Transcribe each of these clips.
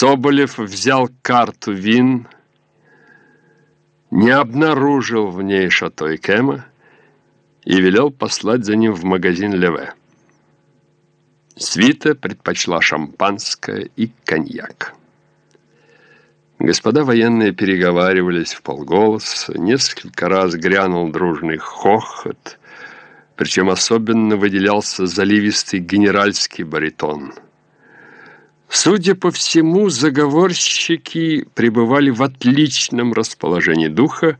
Соболев взял карту вин, не обнаружил в ней шато и Кэма и велел послать за ним в магазин Леве. Свита предпочла шампанское и коньяк. Господа военные переговаривались в полголоса, несколько раз грянул дружный хохот, причем особенно выделялся заливистый генеральский баритон. Судя по всему, заговорщики пребывали в отличном расположении духа,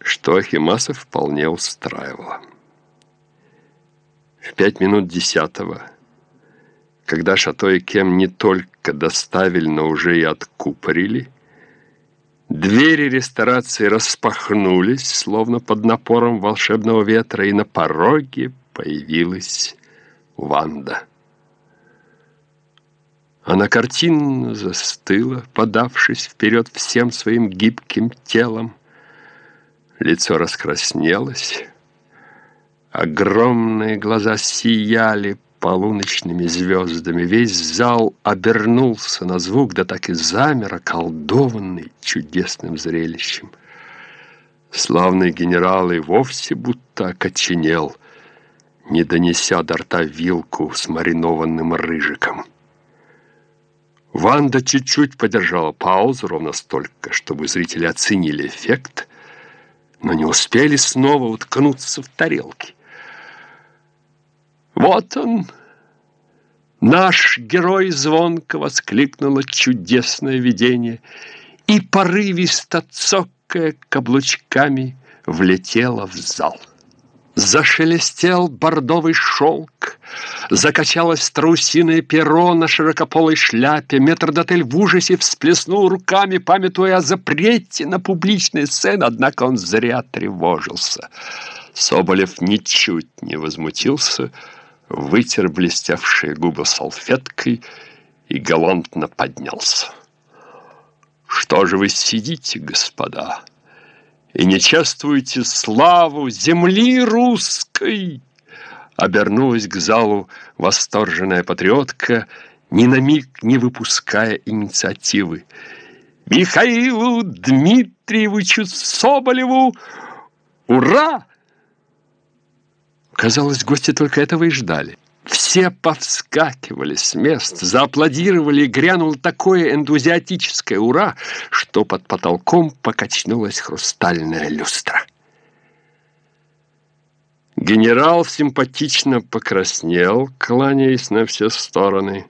что Ахимасов вполне устраивало. В пять минут десятого, когда Шато и Кем не только доставили, но уже и откупорили, Двери ресторации распахнулись, словно под напором волшебного ветра, и на пороге появилась Ванда. Она картинно застыла, подавшись вперед всем своим гибким телом. Лицо раскраснелось, огромные глаза сияли, полуночными звездами. Весь зал обернулся на звук, да так и замер, околдованный чудесным зрелищем. Славный генерал и вовсе будто окоченел, не донеся до рта вилку с маринованным рыжиком. Ванда чуть-чуть подержала паузу, ровно столько, чтобы зрители оценили эффект, но не успели снова уткнуться в тарелки. «Вот он, наш герой!» звонко воскликнуло чудесное видение и, порывисто цокая каблучками, влетела в зал. Зашелестел бордовый шелк, закачалось страусиное перо на широкополой шляпе. Метрдотель в ужасе всплеснул руками, памятуя о запрете на публичные сцены, однако он зря тревожился. Соболев ничуть не возмутился, вытер блестевшие губы салфеткой и галантно поднялся. «Что же вы сидите, господа, и не чествуете славу земли русской?» Обернулась к залу восторженная патриотка, ни на миг не выпуская инициативы. «Михаилу Дмитриевичу Соболеву! Ура!» Казалось, гости только этого и ждали. Все повскакивали с мест, зааплодировали, и грянул такое энтузиатическое «Ура!», что под потолком покачнулась хрустальная люстра. Генерал симпатично покраснел, кланяясь на все стороны.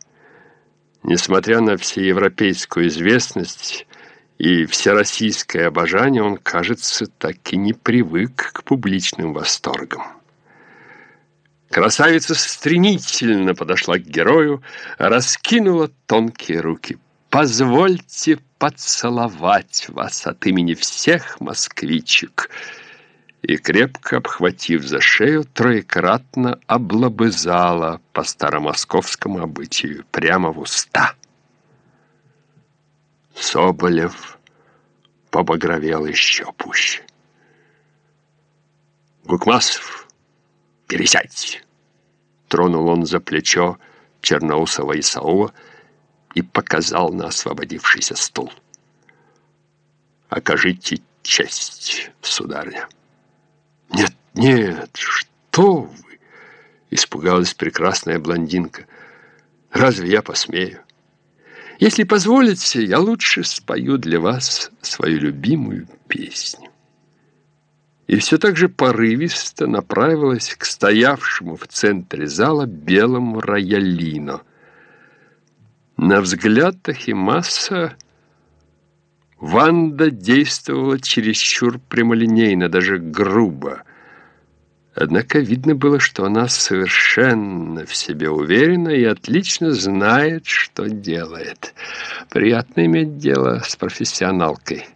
Несмотря на всеевропейскую известность и всероссийское обожание, он, кажется, так и не привык к публичным восторгам. Красавица стремительно подошла к герою, раскинула тонкие руки. «Позвольте поцеловать вас от имени всех москвичек!» И, крепко обхватив за шею, троекратно облобызала по старомосковскому обычаю прямо в уста. Соболев побагровел еще пуще. Гукмасов «Пересядь!» Тронул он за плечо Черноусова Исаула и показал на освободившийся стул. «Окажите честь, сударыня». «Нет, нет, что вы!» Испугалась прекрасная блондинка. «Разве я посмею? Если позволите, я лучше спою для вас свою любимую песню» и все так же порывисто направилась к стоявшему в центре зала белому роялино. На взгляд Ахимаса Ванда действовала чересчур прямолинейно, даже грубо. Однако видно было, что она совершенно в себе уверена и отлично знает, что делает. Приятно иметь дело с профессионалкой.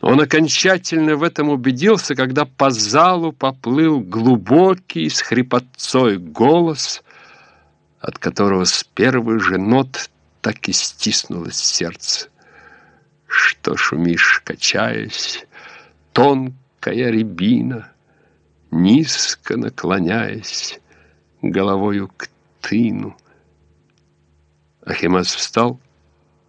Он окончательно в этом убедился, когда по залу поплыл глубокий с хрипотцой голос, от которого с первых же нот так и стиснулось сердце. Что шумишь, качаясь, тонкая рябина, низко наклоняясь головою к тыну. Ахимас встал